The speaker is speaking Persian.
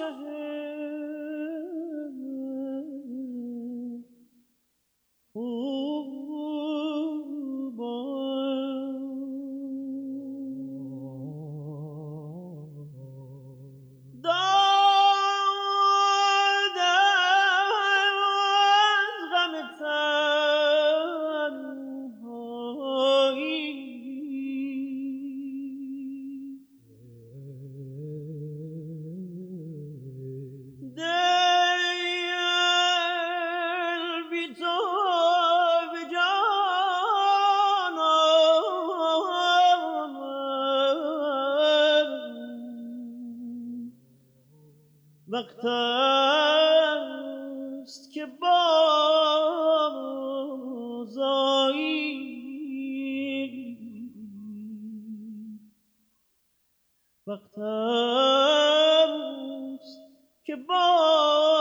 شهر. وقت است که بازایی وقت است که باز